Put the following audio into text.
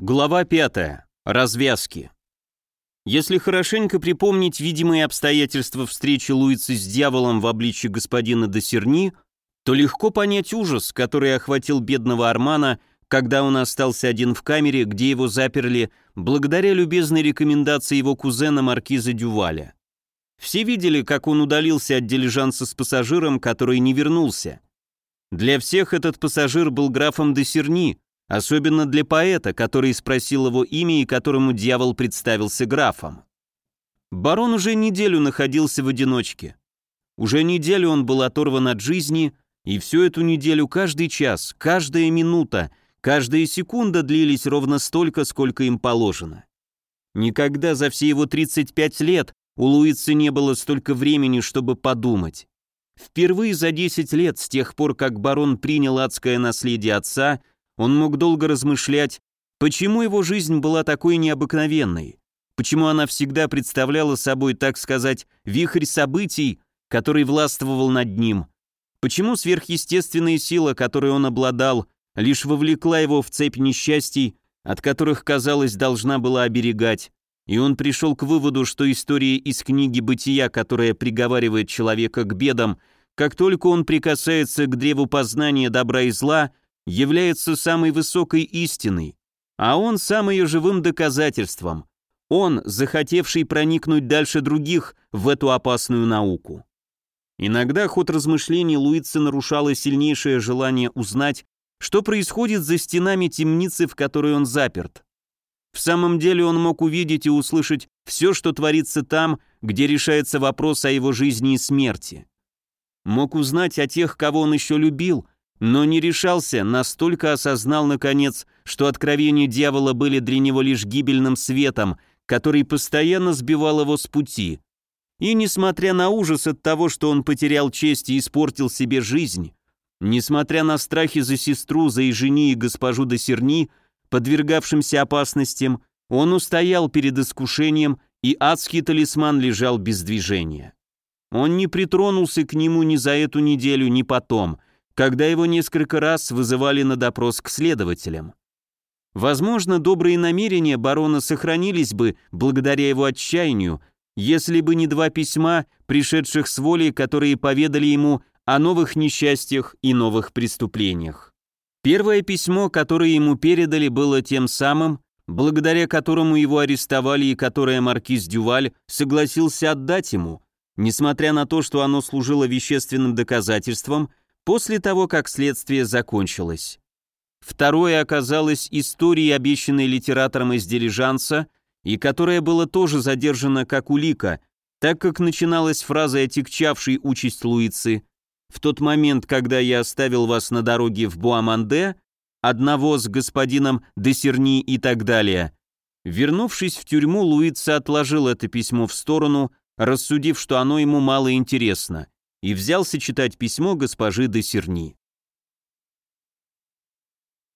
Глава 5. Развязки. Если хорошенько припомнить видимые обстоятельства встречи Луицы с дьяволом в обличье господина Досерни, то легко понять ужас, который охватил бедного Армана, когда он остался один в камере, где его заперли благодаря любезной рекомендации его кузена маркиза Дюваля. Все видели, как он удалился от дилижанса с пассажиром, который не вернулся. Для всех этот пассажир был графом Досерни, Особенно для поэта, который спросил его имя и которому дьявол представился графом. Барон уже неделю находился в одиночке. Уже неделю он был оторван от жизни, и всю эту неделю каждый час, каждая минута, каждая секунда длились ровно столько, сколько им положено. Никогда за все его 35 лет у Луицы не было столько времени, чтобы подумать. Впервые за 10 лет, с тех пор, как барон принял адское наследие отца, он мог долго размышлять, почему его жизнь была такой необыкновенной, почему она всегда представляла собой, так сказать, вихрь событий, который властвовал над ним, почему сверхъестественная сила, которой он обладал, лишь вовлекла его в цепь несчастий, от которых, казалось, должна была оберегать, и он пришел к выводу, что история из книги «Бытия», которая приговаривает человека к бедам, как только он прикасается к древу познания добра и зла, является самой высокой истиной, а он сам ее живым доказательством. Он, захотевший проникнуть дальше других в эту опасную науку. Иногда ход размышлений Луица нарушало сильнейшее желание узнать, что происходит за стенами темницы, в которой он заперт. В самом деле он мог увидеть и услышать все, что творится там, где решается вопрос о его жизни и смерти. Мог узнать о тех, кого он еще любил, но не решался, настолько осознал, наконец, что откровения дьявола были для него лишь гибельным светом, который постоянно сбивал его с пути. И несмотря на ужас от того, что он потерял честь и испортил себе жизнь, несмотря на страхи за сестру, за Ижени и госпожу Досерни, подвергавшимся опасностям, он устоял перед искушением, и адский талисман лежал без движения. Он не притронулся к нему ни за эту неделю, ни потом – когда его несколько раз вызывали на допрос к следователям. Возможно, добрые намерения барона сохранились бы благодаря его отчаянию, если бы не два письма, пришедших с воли, которые поведали ему о новых несчастьях и новых преступлениях. Первое письмо, которое ему передали, было тем самым, благодаря которому его арестовали и которое маркиз Дюваль согласился отдать ему, несмотря на то, что оно служило вещественным доказательством после того, как следствие закончилось. Второе оказалось историей, обещанной литератором из «Дилижанса», и которая была тоже задержана как улика, так как начиналась фраза, отягчавшей участь Луицы «В тот момент, когда я оставил вас на дороге в Буаманде, одного с господином Десерни и так далее». Вернувшись в тюрьму, Луица отложил это письмо в сторону, рассудив, что оно ему мало интересно – и взялся читать письмо госпожи де Серни.